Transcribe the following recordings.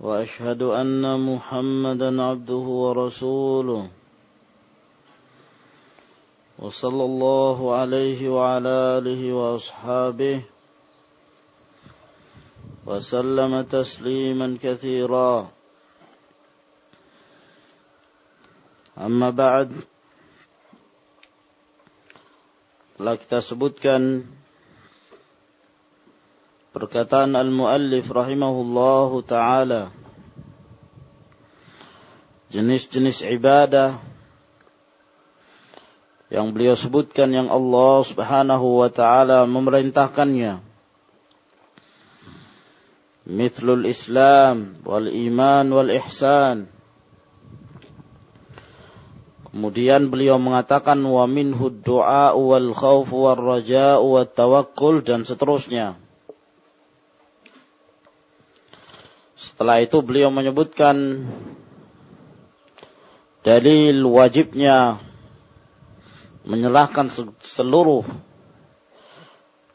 وأشهد أن محمدا عبده ورسوله. وصلى الله عليه وعلى آله وأصحابه وسلم تسليما كثيرا. أما بعد telah kita sebutkan Perkataan al-muallif rahimahullahu taala. Jenis-jenis ibadah yang beliau sebutkan yang Allah Subhanahu wa taala memerintahkannya. Mithlul Islam wal iman wal ihsan. Kemudian beliau mengatakan wa minhu du'a wal khauf wal raja' wat tawakkul dan seterusnya. Setelah itu beliau menyebutkan dalil wajibnya menyerahkan seluruh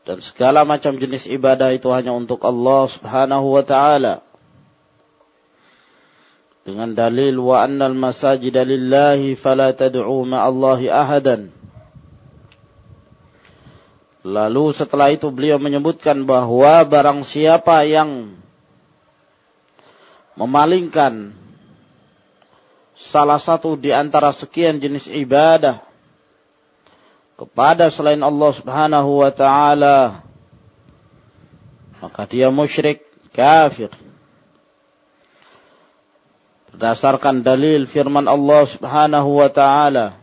dan segala macam jenis ibadah itu hanya untuk Allah Subhanahu wa taala. Dengan dalil wa annal masajid lillahi fala tad'u ma'allahi ahadan. Lalu setelah itu beliau menyebutkan bahwa barang siapa yang memalingkan salah satu di antara sekian jenis ibadah kepada selain Allah Subhanahu wa taala maka dia musyrik kafir. Berdasarkan dalil firman Allah Subhanahu wa taala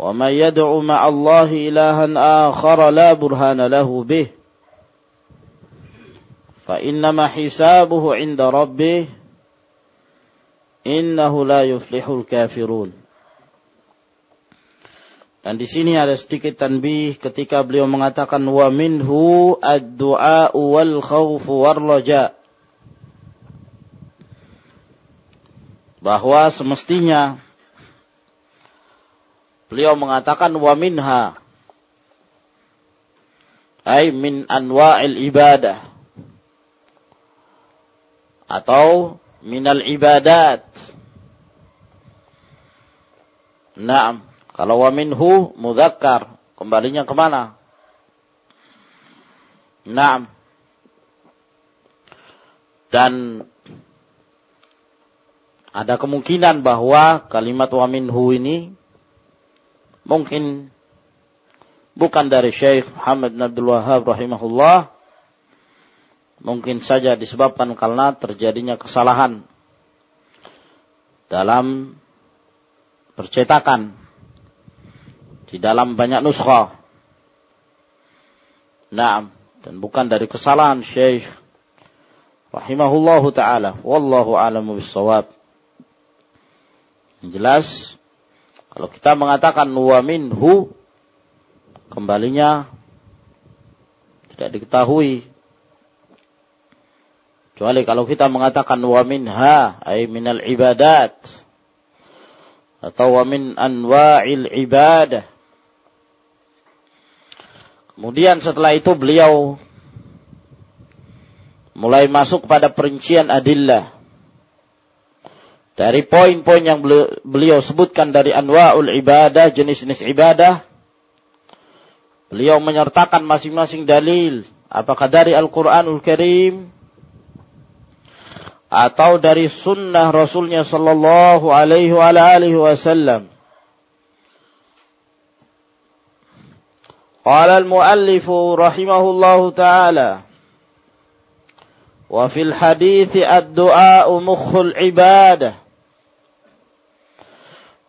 wa may yad'u ma'allahi ilahan akhar la burhana lahu bih فإنما حسابه عند ربه innahu la yuflihul kafirun. Dan di sini ada sedikit tanbih ketika beliau mengatakan wa minhu ad-du'a wal khawf war raja. Bahwa semestinya beliau mengatakan wa minha ay min anwa'il ibadah atau minal ibadat. Naam. Kalau wa minhu mudzakkar, kembalinya ke mana? Naam. Dan ada kemungkinan bahwa kalimat wa minhu ini mungkin bukan dari Syekh Muhammad bin Abdul Wahab rahimahullah mungkin saja disebabkan karena terjadinya kesalahan dalam percetakan di dalam banyak nuskha. Nah, dan bukan dari kesalahan Syekh rahimahullahu taala. Wallahu a'lamu bissawab. Jelas kalau kita mengatakan wa minhu kembalinya tidak diketahui Kecuali kalau kita mengatakan wa minha ay minal ibadat atau wa min anwa'il ibadah. Kemudian setelah itu beliau mulai masuk pada perincian adillah. Dari poin-poin yang beliau sebutkan dari anwa'ul ibadah, jenis-jenis ibadah, beliau menyertakan masing-masing dalil. Apakah dari Al-Quranul Karim, atau dari sunnah Rasulnya Sallallahu Alaihi wa alihi Wasallam. قال المؤلف رحمه الله تعالى وفي الحديث الدعاء مخ العبادة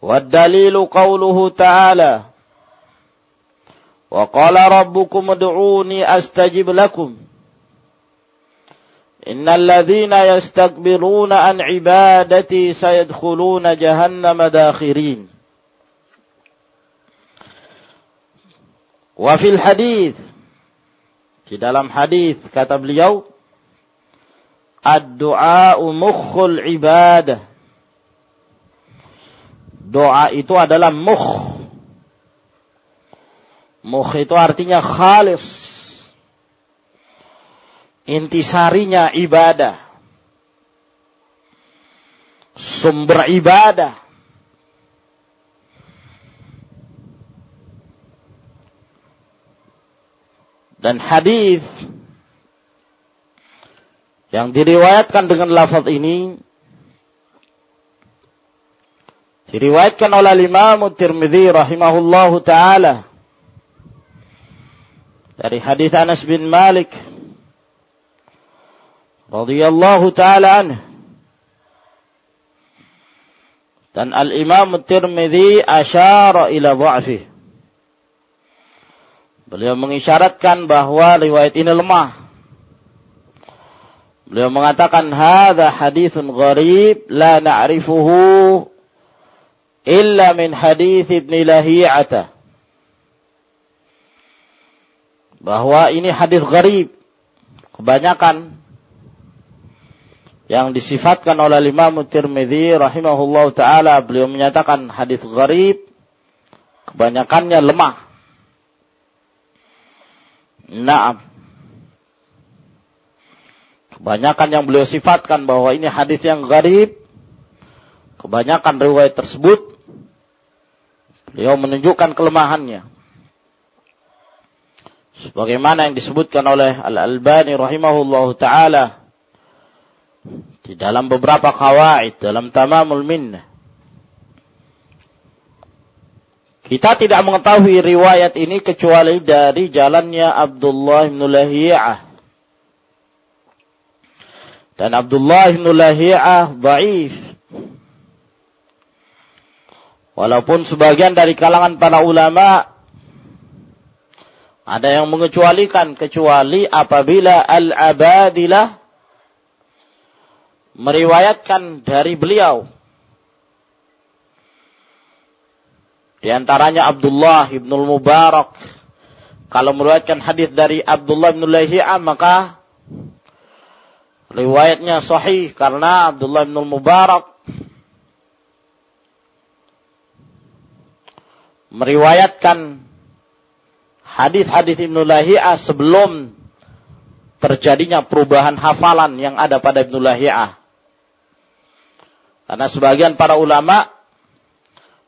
والدليل قوله تعالى وقال ربكم ادعوني أستجب لكم إن الذين يستكبرون عن عبادتي سيدخلون جهنم داخرين وفي الحديث di dalam hadis kata beliau ad-du'a mukhul ibadah doa itu adalah mukh mukh itu artinya khalis intisarinya ibadah. Sumber ibadah. Dan hadis yang diriwayatkan dengan lafaz ini diriwayatkan oleh Imam Tirmidzi rahimahullahu taala dari hadis Anas bin Malik radhiyallahu taala anhu dan Al-Imam Tirmidzi asyara ila dha'fi. Beliau mengisyaratkan bahwa riwayat ini lemah. Beliau mengatakan hadza haditsun gharib la na'rifuhu illa min hadits Ibn Lahiyata. Bahwa ini hadis gharib. Kebanyakan yang disifatkan oleh Imam Tirmidzi rahimahullah taala beliau menyatakan hadis gharib kebanyakannya lemah. Naam. Kebanyakan yang beliau sifatkan bahwa ini hadis yang gharib kebanyakan riwayat tersebut beliau menunjukkan kelemahannya. Sebagaimana yang disebutkan oleh Al-Albani rahimahullah taala di dalam beberapa kawaid dalam tamamul minnah kita tidak mengetahui riwayat ini kecuali dari jalannya Abdullah bin Lahiyah. Dan Abdullah bin Lahiyah dhaif. Walaupun sebagian dari kalangan para ulama ada yang mengecualikan kecuali apabila al-abadilah meriwayatkan dari beliau. Di antaranya Abdullah ibn Mubarak. Kalau meriwayatkan hadis dari Abdullah ibn Lahiyah maka riwayatnya sahih karena Abdullah ibn Mubarak meriwayatkan hadis-hadis Ibnu Lahiyah sebelum terjadinya perubahan hafalan yang ada pada Ibnu Lahiyah. Karena sebagian para ulama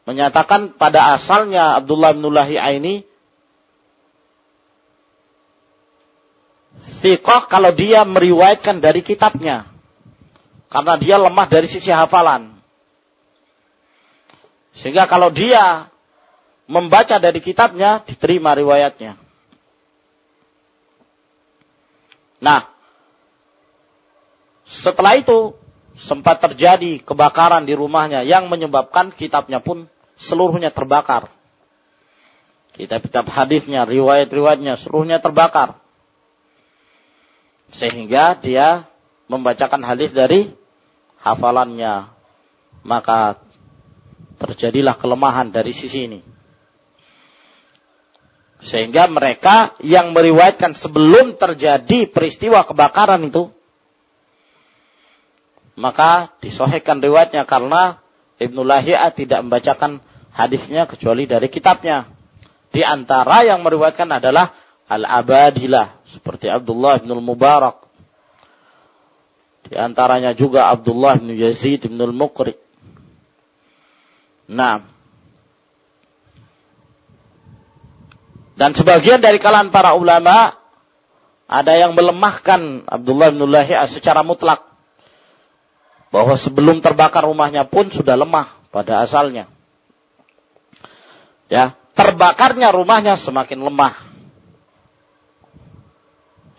menyatakan pada asalnya Abdullah bin Lahi'a ini Thiqah kalau dia meriwayatkan dari kitabnya. Karena dia lemah dari sisi hafalan. Sehingga kalau dia membaca dari kitabnya, diterima riwayatnya. Nah, setelah itu sempat terjadi kebakaran di rumahnya yang menyebabkan kitabnya pun seluruhnya terbakar. Kitab-kitab hadisnya, riwayat-riwayatnya seluruhnya terbakar. Sehingga dia membacakan hadis dari hafalannya. Maka terjadilah kelemahan dari sisi ini. Sehingga mereka yang meriwayatkan sebelum terjadi peristiwa kebakaran itu maka disohhikan riwayatnya karena Ibnu Lahiyah tidak membacakan hadisnya kecuali dari kitabnya. Di antara yang meriwayatkan adalah Al-Abadilah seperti Abdullah bin Mubarak. Di antaranya juga Abdullah bin Yazid bin Al-Muqri. Nah. Dan sebagian dari kalangan para ulama ada yang melemahkan Abdullah bin Lahiyah secara mutlak bahwa sebelum terbakar rumahnya pun sudah lemah pada asalnya. Ya, terbakarnya rumahnya semakin lemah.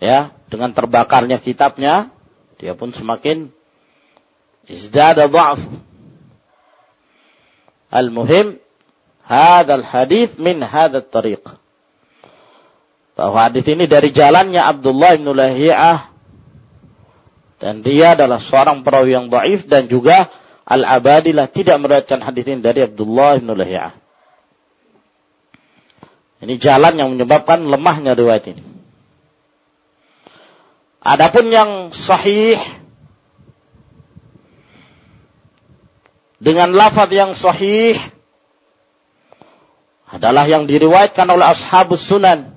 Ya, dengan terbakarnya kitabnya, dia pun semakin izdada dha'f. Al-muhim, hadal hadith min hadal tariq. Bahwa hadis ini dari jalannya Abdullah bin Lahiyah Dan dia adalah seorang perawi yang dhaif dan juga Al-Abadilah tidak meriwayatkan hadis ini dari Abdullah bin Lahiyah. Ini jalan yang menyebabkan lemahnya riwayat ini. Adapun yang sahih dengan lafaz yang sahih adalah yang diriwayatkan oleh ashabus sunan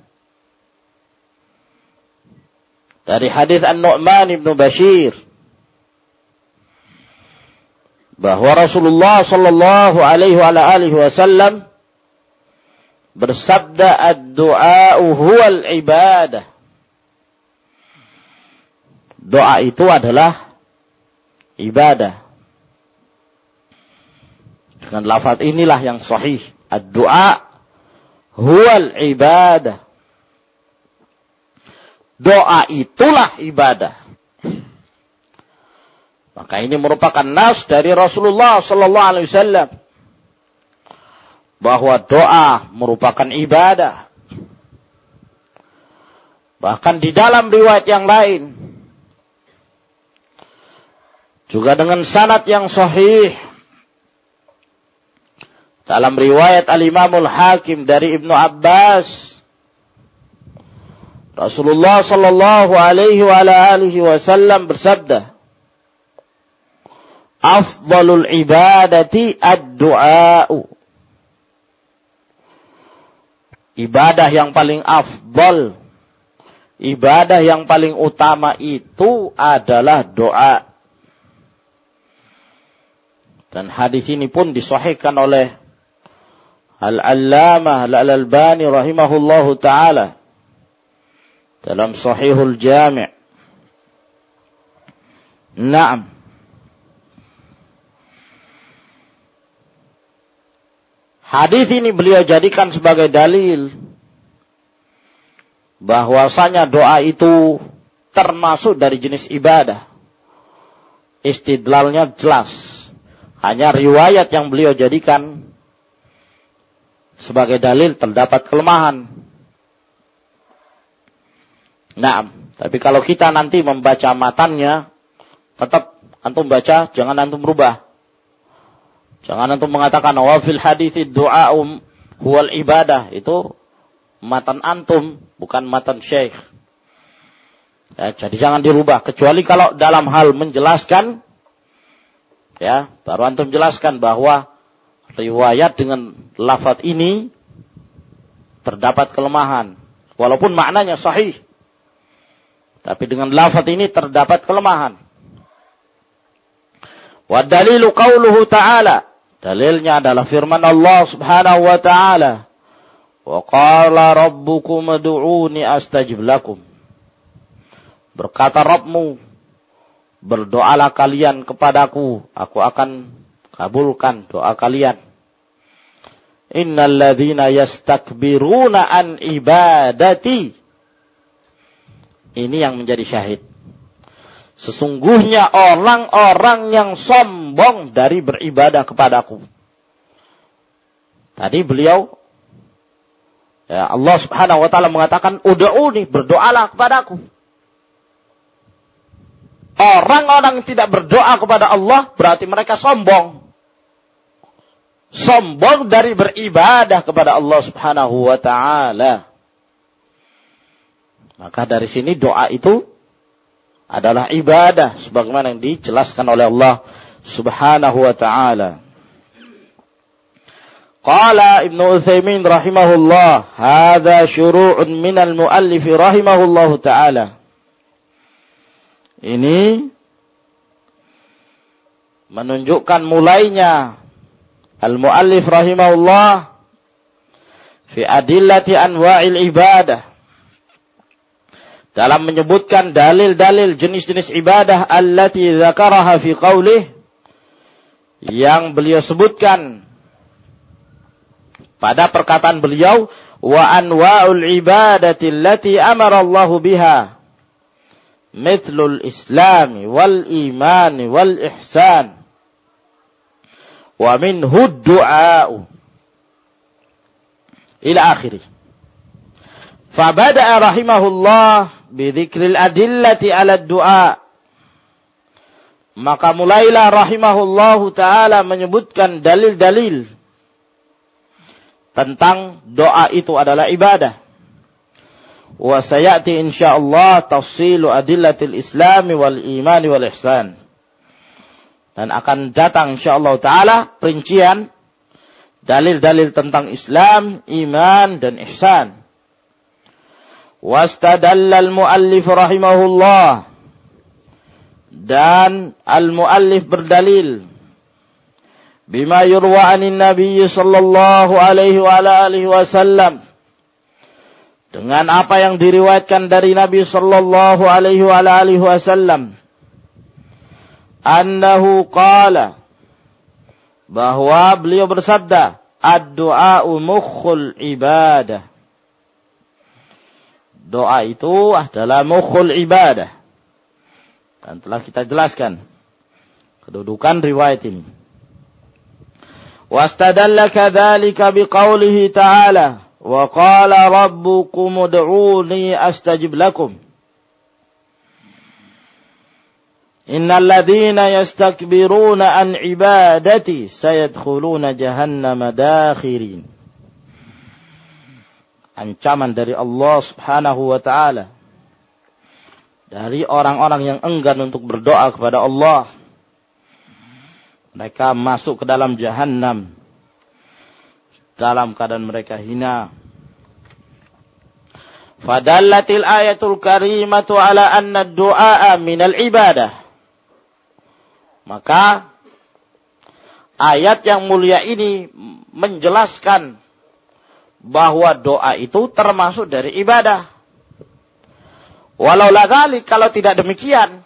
dari hadis An-Nu'man ibnu Bashir bahwa Rasulullah sallallahu alaihi wa alihi wasallam bersabda ad-du'a huwal ibadah. Doa itu adalah ibadah. Dengan lafaz inilah yang sahih. Ad-du'a huwal ibadah. Doa itulah ibadah. Maka ini merupakan nas dari Rasulullah sallallahu alaihi wasallam bahwa doa merupakan ibadah. Bahkan di dalam riwayat yang lain juga dengan sanad yang sahih dalam riwayat Al-Imamul Hakim dari Ibnu Abbas Rasulullah sallallahu alaihi wa alihi wasallam bersabda Afdalul ibadati ad-du'a'u Ibadah yang paling afdal Ibadah yang paling utama itu adalah doa. Dan hadis ini pun disahihkan oleh Al-Allamah Al-Albani rahimahullahu taala dalam Sahihul Jami'. Naam. Hadis ini beliau jadikan sebagai dalil bahwasanya doa itu termasuk dari jenis ibadah. Istidlalnya jelas. Hanya riwayat yang beliau jadikan sebagai dalil terdapat kelemahan. Nah, tapi kalau kita nanti membaca matannya, tetap antum baca, jangan antum berubah. Jangan antum mengatakan wafil hadis doa um huwal ibadah itu matan antum bukan matan syekh. Ya, jadi jangan dirubah kecuali kalau dalam hal menjelaskan ya baru antum jelaskan bahwa riwayat dengan lafaz ini terdapat kelemahan. Walaupun maknanya sahih. Tapi dengan lafaz ini terdapat kelemahan. Wa dalilu qauluhu ta'ala. Dalilnya adalah firman Allah subhanahu wa ta'ala. Wa qala rabbukum ad'uni astajib lakum. Berkata Rabbmu, berdoalah kalian kepadaku, aku akan kabulkan doa kalian. Innal ladzina yastakbiruna an ibadati. Ini yang menjadi syahid. Sesungguhnya orang-orang yang sombong dari beribadah kepadaku. Tadi beliau ya Allah Subhanahu wa taala mengatakan ud'uni berdoalah kepadaku. Orang-orang tidak berdoa kepada Allah berarti mereka sombong sombong dari beribadah kepada Allah Subhanahu wa taala. Maka dari sini doa itu adalah ibadah sebagaimana yang dijelaskan oleh Allah Subhanahu wa taala. Qala Ibnu Utsaimin rahimahullah, "Hadza syuru'un minal muallif rahimahullahu taala." Ini menunjukkan mulainya Al-muallif rahimahullah fi adillati anwa'il ibadah dalam menyebutkan dalil-dalil jenis-jenis ibadah allati dzakaraha fi qaulih yang beliau sebutkan pada perkataan beliau wa anwa'ul ibadati allati amara Allah biha mithlul islam wal iman wal ihsan wa minhu du'a'u ila akhirih فبدأ رحمه الله bidhikril adillati ala du'a. Maka mulailah rahimahullahu taala menyebutkan dalil-dalil tentang doa itu adalah ibadah. Wa sayati insyaallah tafsilu adillatil islami wal imani wal ihsan. Dan akan datang insyaallah taala perincian dalil-dalil tentang Islam, iman dan ihsan. Wastadalla al-muallif rahimahullah dan al-muallif berdalil bima yurwa anin nabi sallallahu alaihi wa alihi wasallam dengan apa yang diriwayatkan dari Nabi sallallahu alaihi wa alihi wasallam. Annahu qala bahwa beliau bersabda ad-du'a mukhul ibadah doa itu adalah mukhul ibadah dan telah kita jelaskan kedudukan riwayat ini. Kadzalika biqaulihi ta'ala wa qala rabbukum ud'uni astajib lakum. Innal ladzina yastakbiruna an ibadati sayadkhuluna jahannama dakhirin. Ancaman dari Allah Subhanahu wa taala dari orang-orang yang enggan untuk berdoa kepada Allah. Mereka masuk ke dalam jahanam dalam keadaan mereka hina. Fadallatil ayatul karimatu ala anna du'a minal ibadah. Maka ayat yang mulia ini menjelaskan bahwa doa itu termasuk dari ibadah. Walau gali kalau tidak demikian,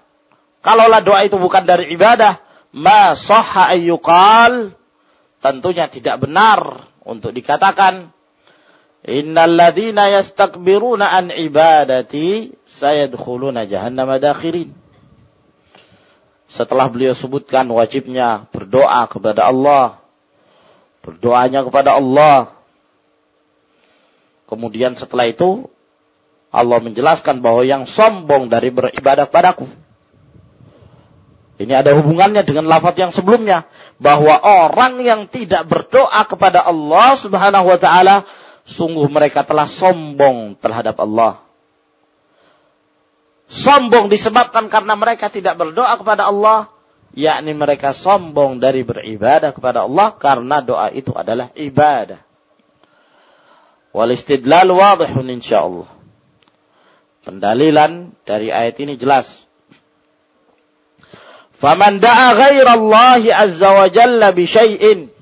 kalaulah doa itu bukan dari ibadah, ma sahha ayyukal, tentunya tidak benar untuk dikatakan Innal ladzina yastakbiruna an ibadati sayadkhuluna jahannama dakhirin. Setelah beliau sebutkan wajibnya berdoa kepada Allah, berdoanya kepada Allah. Kemudian setelah itu Allah menjelaskan bahwa yang sombong dari beribadah padaku. Ini ada hubungannya dengan lafaz yang sebelumnya. Bahwa orang yang tidak berdoa kepada Allah subhanahu wa ta'ala. Sungguh mereka telah sombong terhadap Allah. Sombong disebabkan karena mereka tidak berdoa kepada Allah. Yakni mereka sombong dari beribadah kepada Allah. Karena doa itu adalah ibadah. Wal istidlal wadihun insyaallah. Pendalilan dari ayat ini jelas. Faman da'a ghairallahi azza wa jalla bi syai'in.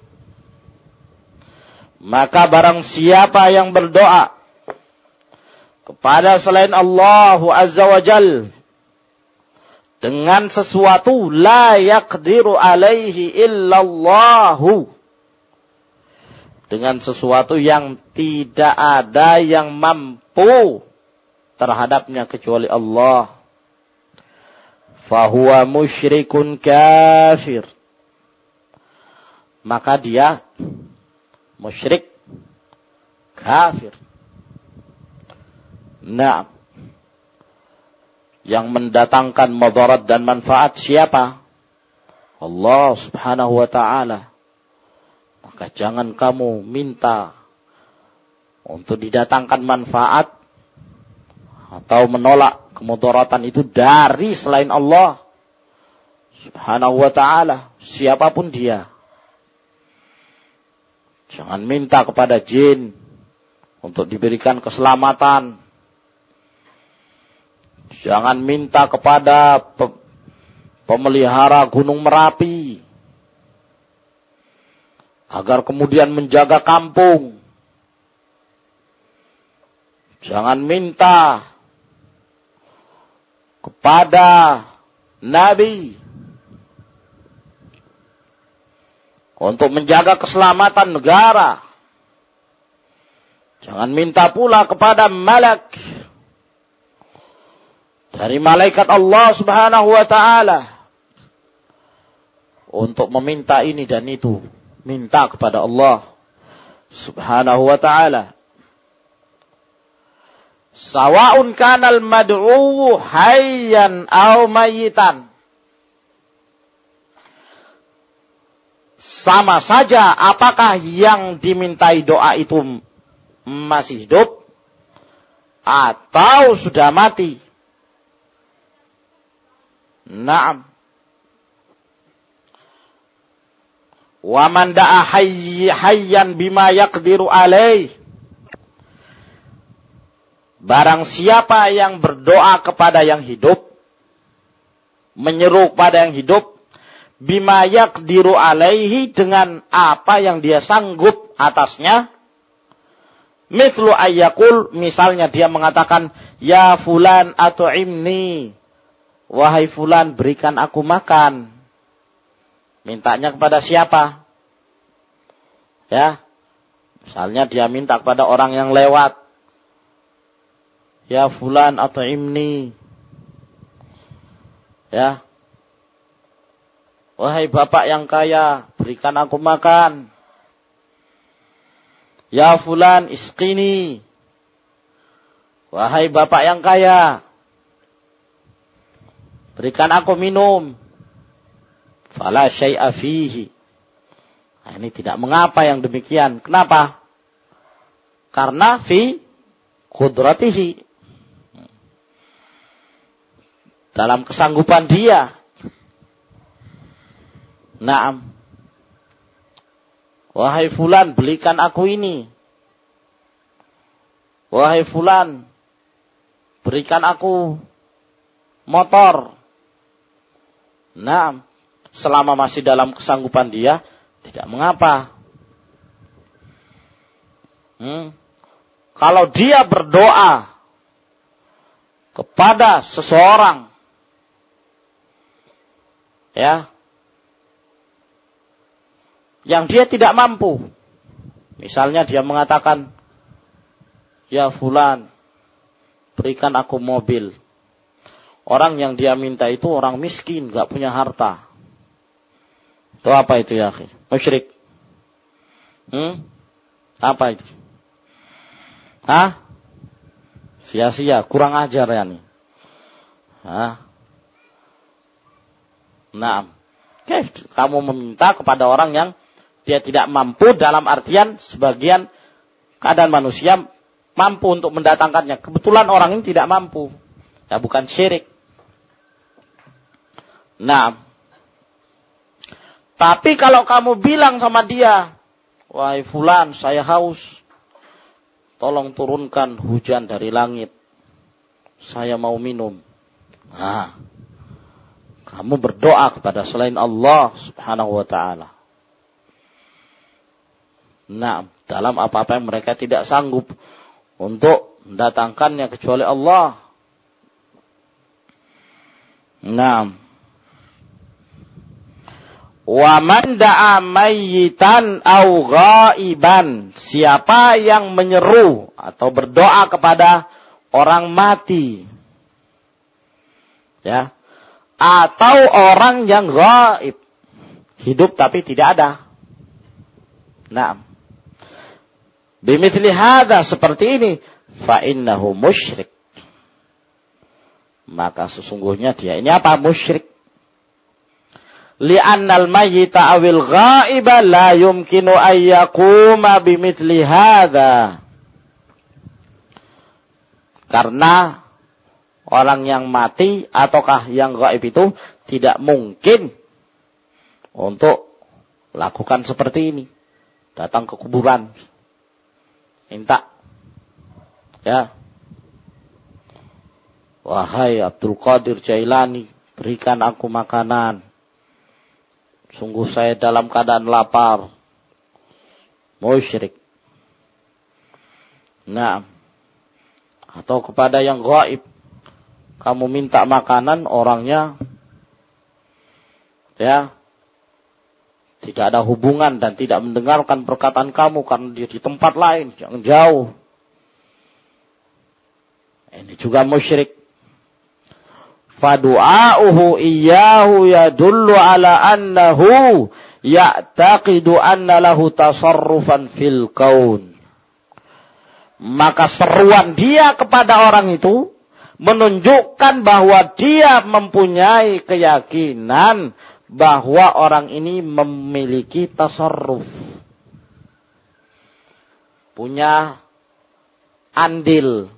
Maka barang siapa yang berdoa kepada selain Allah azza wa jal dengan sesuatu la yaqdiru alaihi illallahu dengan sesuatu yang tidak ada yang mampu terhadapnya kecuali Allah. Fahuwa musyrikun kafir. Maka dia musyrik kafir. Nah, yang mendatangkan madarat dan manfaat siapa? Allah subhanahu wa ta'ala. Maka jangan kamu minta untuk didatangkan manfaat atau menolak kemudaratan itu dari selain Allah Subhanahu wa taala, siapa pun dia. Jangan minta kepada jin untuk diberikan keselamatan. Jangan minta kepada pemelihara gunung Merapi agar kemudian menjaga kampung. Jangan minta kepada Nabi untuk menjaga keselamatan negara. Jangan minta pula kepada malak dari malaikat Allah Subhanahu wa taala untuk meminta ini dan itu. Minta kepada Allah Subhanahu wa taala. Sawaun kanal mad'u hayyan au mayitan. sama saja apakah yang dimintai doa itu masih hidup atau sudah mati. Naam. Wa man da'a hayyan bima yaqdiru alaih. Barang siapa yang berdoa kepada yang hidup, menyeru kepada yang hidup, bima yaqdiru alaihi dengan apa yang dia sanggup atasnya, Mithlu ayyakul, misalnya dia mengatakan, Ya fulan atau imni. Wahai fulan, berikan aku makan. Mintanya kepada siapa? Ya. Misalnya dia minta kepada orang yang lewat. Ya fulan atau imni. Ya. Wahai bapak yang kaya, berikan aku makan. Ya fulan iskini. Wahai bapak yang kaya. Berikan aku minum. Fala syai'a fihi. Nah, ini tidak mengapa yang demikian. Kenapa? Karena fi kudratihi. Dalam kesanggupan dia. Naam. Wahai fulan, belikan aku ini. Wahai fulan, berikan aku motor. Nah, selama masih dalam kesanggupan dia, tidak mengapa. Hmm. Kalau dia berdoa kepada seseorang, ya, yang dia tidak mampu. Misalnya dia mengatakan, Ya fulan, berikan aku mobil. Orang yang dia minta itu orang miskin, gak punya harta. Itu apa itu ya? Musyrik. Hmm? Apa itu? Hah? Sia-sia, kurang ajar ya nih. Hah? Nah, kamu meminta kepada orang yang dia tidak mampu dalam artian sebagian keadaan manusia mampu untuk mendatangkannya. Kebetulan orang ini tidak mampu. Ya bukan syirik. Nah. Tapi kalau kamu bilang sama dia, wahai fulan, saya haus. Tolong turunkan hujan dari langit. Saya mau minum. Nah, kamu berdoa kepada selain Allah subhanahu wa ta'ala. Nah, dalam apa-apa yang mereka tidak sanggup untuk mendatangkannya kecuali Allah. Nah. Wa man da'a mayyitan au ghaiban. Siapa yang menyeru atau berdoa kepada orang mati. Ya. Atau orang yang gaib. Hidup tapi tidak ada. Nah. Bimithli hadha seperti ini. Fa innahu musyrik. Maka sesungguhnya dia ini apa? Musyrik. Li'annal mayyita awil ghaiba la yumkinu ayyakuma bimithli hadha. Karena orang yang mati ataukah yang gaib itu tidak mungkin untuk lakukan seperti ini. Datang ke kuburan, Minta. Ya. Wahai Abdul Qadir Jailani, berikan aku makanan. Sungguh saya dalam keadaan lapar. Musyrik. Nah. Atau kepada yang gaib. Kamu minta makanan, orangnya ya tidak ada hubungan dan tidak mendengarkan perkataan kamu karena dia di tempat lain, yang jauh. Ini juga musyrik. Fadu'a'uhu iyyahu yadullu ala annahu ya'taqidu anna lahu tasarrufan fil kaun. Maka seruan dia kepada orang itu menunjukkan bahwa dia mempunyai keyakinan bahwa orang ini memiliki tasarruf. Punya andil.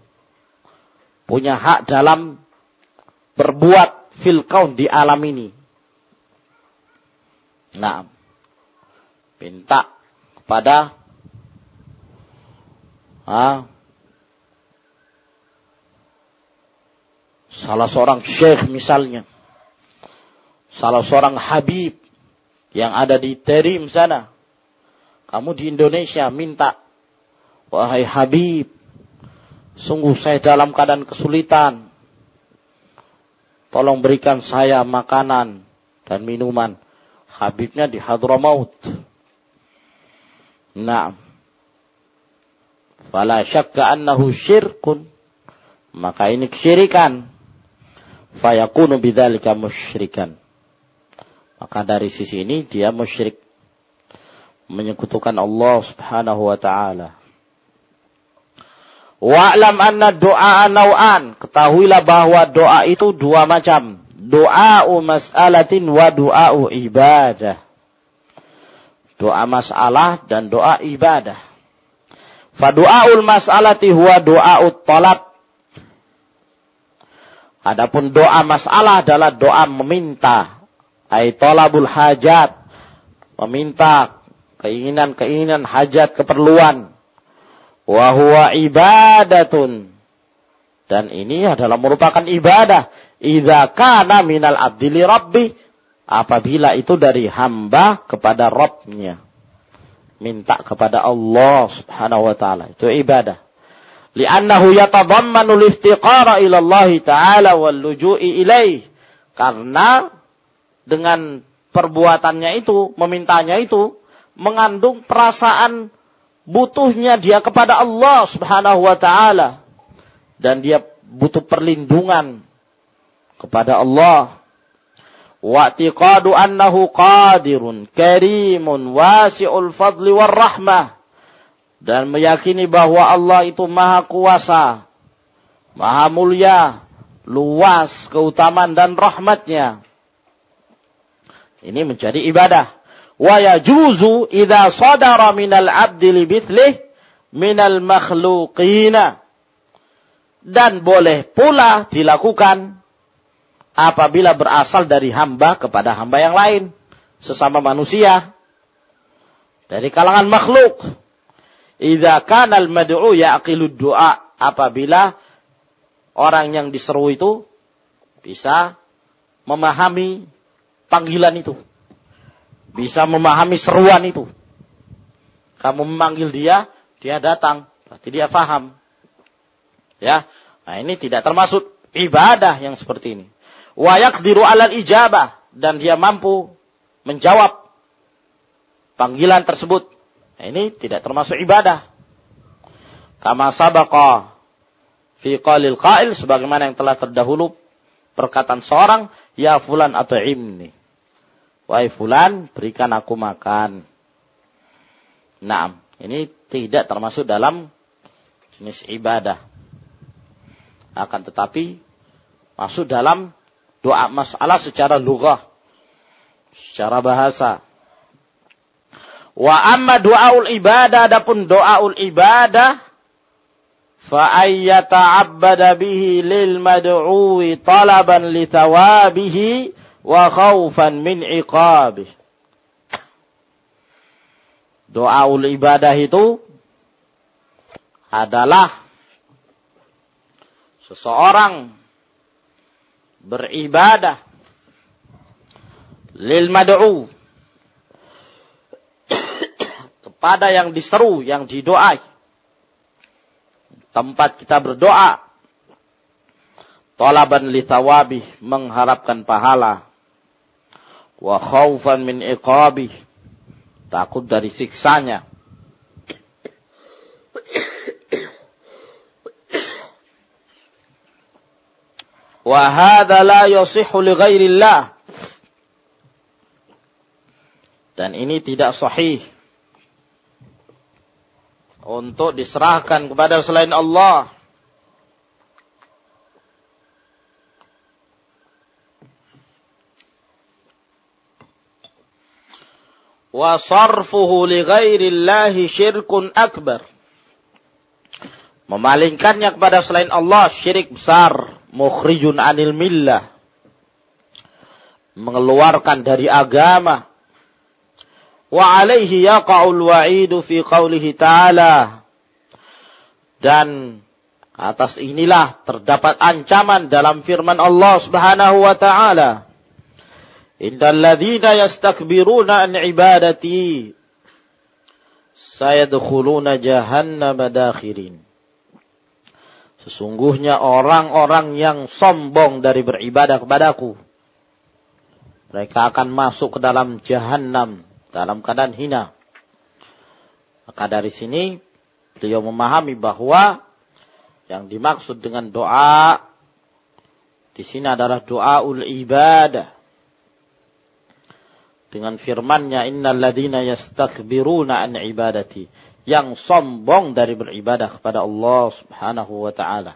Punya hak dalam berbuat fil kaun di alam ini. Nah, minta kepada ah, salah seorang syekh misalnya salah seorang Habib yang ada di Terim sana. Kamu di Indonesia minta, wahai Habib, sungguh saya dalam keadaan kesulitan. Tolong berikan saya makanan dan minuman. Habibnya di Hadramaut. Nah, fala syakka annahu syirkun. Maka ini kesyirikan. Fayakunu bidzalika musyrikan. Maka dari sisi ini dia musyrik. Menyekutukan Allah subhanahu wa ta'ala. Wa'lam anna doa naw'an. Ketahuilah bahwa doa itu dua macam. Doa'u mas'alatin wa doa'u ibadah. Doa masalah dan doa ibadah. Fadu'aul mas'alati huwa doa'u talab. Adapun doa masalah adalah doa meminta ay talabul hajat meminta keinginan-keinginan hajat keperluan wa huwa ibadatun. Dan ini adalah merupakan ibadah. Idza kana minal abdi li rabbi apabila itu dari hamba kepada Rabbnya. Minta kepada Allah Subhanahu wa taala. Itu ibadah. Li'annahu yatadammanu al-iftiqara ila Allah taala wal luju'i ilaih karena dengan perbuatannya itu, memintanya itu, mengandung perasaan butuhnya dia kepada Allah Subhanahu wa taala. Dan dia butuh perlindungan kepada Allah. Wa tiqadu annahu qadirun karimun wasi'ul fadli war rahmah. Dan meyakini bahwa Allah itu maha kuasa maha mulia luas keutamaan dan rahmatnya. Ini menjadi ibadah. Wa yajuzu idza sadara minal abdi li minal makhluqina. Dan boleh pula dilakukan apabila berasal dari hamba kepada hamba yang lain. Sesama manusia. Dari kalangan makhluk. Idza kana al-mad'u yaqilu du'a. Apabila orang yang diseru itu bisa memahami panggilan itu. Bisa memahami seruan itu. Kamu memanggil dia, dia datang. Berarti dia faham. Ya. Nah ini tidak termasuk ibadah yang seperti ini. Wa yaqdiru alal ijabah. Dan dia mampu menjawab panggilan tersebut. Nah, ini tidak termasuk ibadah. Kama sabaqa fi qalil qail sebagaimana yang telah terdahulu perkataan seorang ya fulan atau imni. Wahai fulan, berikan aku makan. Nah, ini tidak termasuk dalam jenis ibadah. Akan tetapi masuk dalam doa masalah secara lughah, secara bahasa. Wa amma doaul ibadah adapun doaul ibadah fa ayyata'abbada bihi lil mad'uwi talaban li thawabihi wa khaufan min iqabih. Doaul ibadah itu adalah seseorang beribadah lil mad'u kepada yang diseru, yang didoai. Tempat kita berdoa. Tolaban li tawabih, mengharapkan pahala wa khaufan min iqabi. Takut dari siksanya. Wa hadha la yasihhu li ghairillah. Dan ini tidak sahih. Untuk diserahkan kepada selain Allah wa sarfuhu li ghairillahi syirkun. Memalingkannya kepada selain Allah syirik besar, mukhrijun anil millah. Mengeluarkan dari agama. Wa alaihi yaqa'ul wa'idu fi qawlihi ta'ala. Dan atas inilah terdapat ancaman dalam firman Allah Subhanahu wa taala. Innal yastakbiruna an ibadati sayadkhuluna jahannama dakhirin. Sesungguhnya orang-orang yang sombong dari beribadah kepadaku. Mereka akan masuk ke dalam jahanam dalam keadaan hina. Maka dari sini beliau memahami bahwa yang dimaksud dengan doa di sini adalah doa ul ibadah. Dengan firmannya innal ladzina yastakbiruna an ibadati yang sombong dari beribadah kepada Allah Subhanahu wa taala.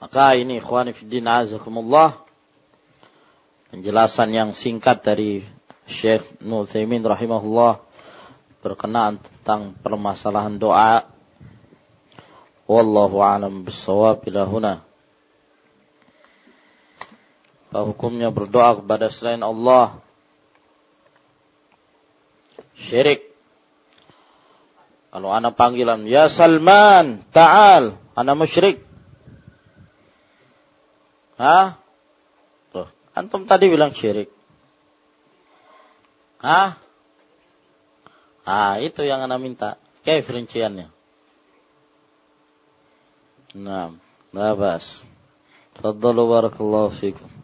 Maka ini ikhwani fiddin azakumullah penjelasan yang singkat dari Syekh Nur Thaimin rahimahullah berkenaan tentang permasalahan doa. Wallahu a'lam bissawab ila huna. Hukumnya berdoa kepada selain Allah syirik kalau anak panggilan, ya Salman, ta'al, anak musyrik. Hah? Tuh, antum tadi bilang syirik. Hah? Ah, itu yang anak minta. Kayak rinciannya. Nah, labas. Tafadhalu barakallahu fikum.